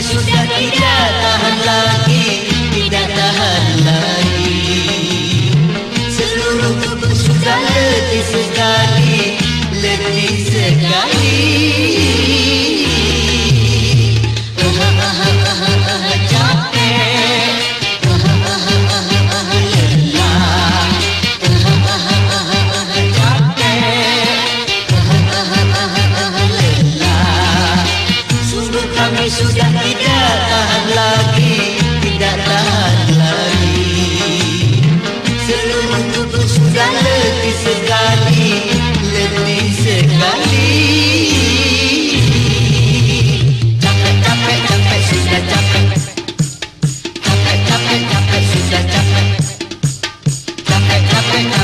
sudah tidak tahan lagi Tidak tahan lagi Seluruh tubuh sudah letih sekali Letih sekali sudah Africa.